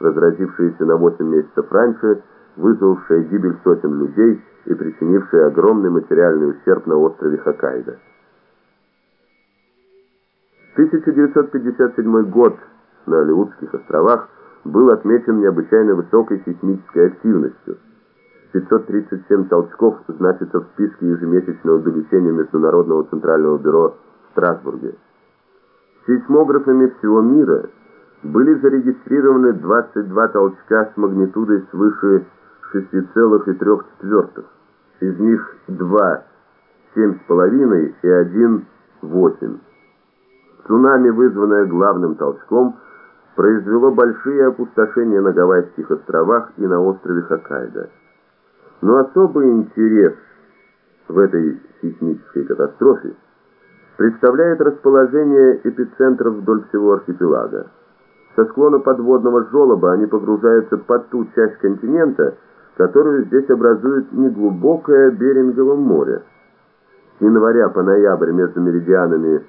разразившаяся на 8 месяцев раньше, вызвавшая гибель сотен людей и причинившая огромный материальный ущерб на острове Хоккайдо. 1957 год на Алиутских островах был отмечен необычайно высокой сейсмической активностью. 537 толчков значится в списке ежемесячного бюллетеня Международного центрального бюро в Страсбурге. Сейсмографами всего мира были зарегистрированы 22 толчка с магнитудой свыше 6,3. Из них 2 7,5 и 1 8. Цунами, вызванное главным толчком, произвело большие опустошения на Гавайских островах и на острове Хоккайдо. Но особый интерес в этой сейсмической катастрофе представляет расположение эпицентров вдоль всего архипелага. Со склона подводного желоба они погружаются под ту часть континента, которую здесь образует неглубокое Берингово море. С января по ноябрь между меридианами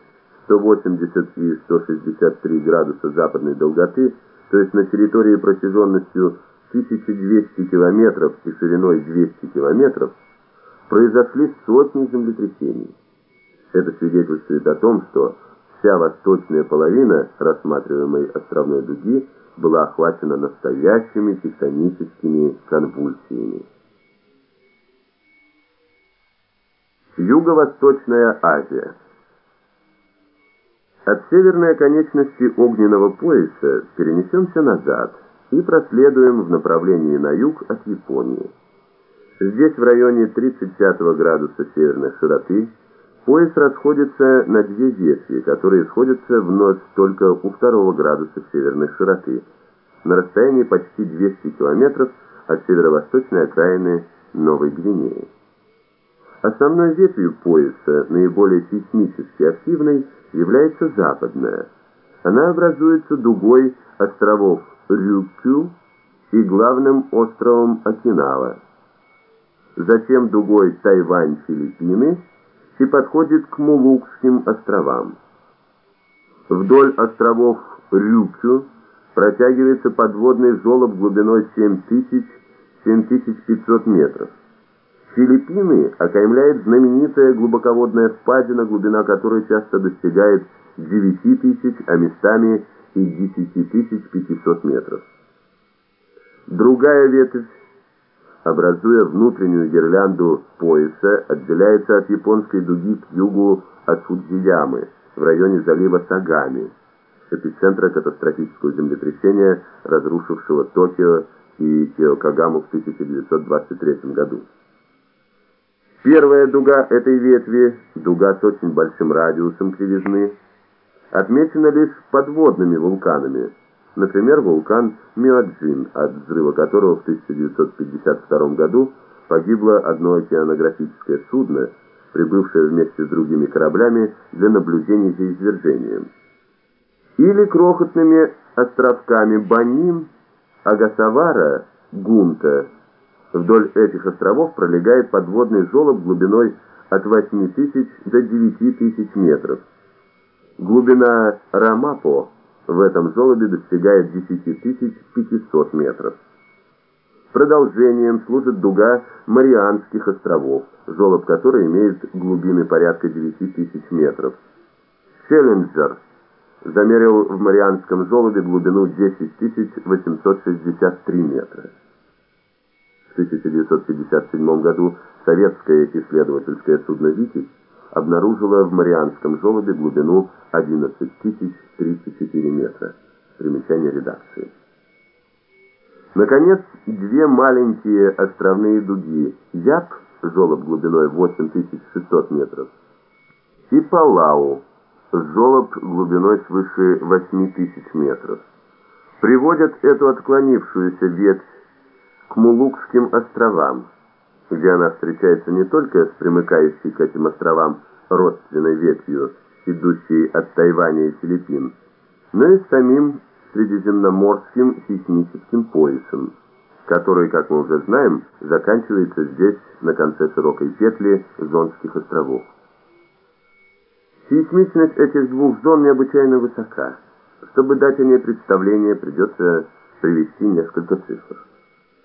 180 и 163 градуса западной долготы, то есть на территории протяженностью 1200 километров и шириной 200 километров, произошли сотни землетрясений. Это свидетельствует о том, что вся восточная половина рассматриваемой островной дуги была охвачена настоящими тектоническими конвульсиями. Юго-Восточная Азия От северной оконечности огненного пояса перенесемся назад и проследуем в направлении на юг от Японии. Здесь в районе 35 градуса северной широты Пояс расходится на две ветви, которые сходятся вновь только у второго градуса северной широты, на расстоянии почти 200 километров от северо-восточной окраины Новой Гвинеи. Основной ветвью пояса, наиболее сейсмически активной, является западная. Она образуется дугой островов Рюкю и главным островом Окинава. Затем дугой Тайвань-Филиппины – и подходит к Мулукским островам. Вдоль островов Рюкю протягивается подводный золоб глубиной 7000-7500 метров. Филиппины окаймляет знаменитая глубоководная впадина, глубина которой часто достигает 9000, а местами и 10500 метров. Другая ветвь образуя внутреннюю гирлянду пояса, отделяется от японской дуги к югу от Фудзиямы, в районе залива Сагами, эпицентра катастрофического землетрясения, разрушившего Токио и Киокагаму в 1923 году. Первая дуга этой ветви, дуга с очень большим радиусом кривизны, отмечена лишь подводными вулканами, Например, вулкан Мюаджин, от взрыва которого в 1952 году погибло одно океанографическое судно, прибывшее вместе с другими кораблями для наблюдений за извержением. Или крохотными островками Банин, Агасавара, Гунта. Вдоль этих островов пролегает подводный желоб глубиной от 8 тысяч до 9 тысяч метров. Глубина Рамапо в этом желобе достигает 10 500 метров. Продолжением служит дуга Марианских островов, желоб которой имеет глубины порядка 9 тысяч метров. Челленджер замерил в Марианском желобе глубину 10 863 метра. В 1957 году советское исследовательское судно «Витязь» обнаружила в Марианском желобе глубину 11 034 метра. Примечание редакции. Наконец, две маленькие островные дуги Яп, желоб глубиной 8600 метров, и Палау, желоб глубиной свыше 8000 метров, приводят эту отклонившуюся ветвь к Мулукским островам, где она встречается не только с примыкающей к этим островам родственной ветвью, идущей от Тайваня и Филиппин, но и самим Средиземноморским сейсмическим поясом, который, как мы уже знаем, заканчивается здесь, на конце широкой петли Зонских островов. Сейсмичность этих двух зон необычайно высока. Чтобы дать о ней представление, придется привести несколько цифр.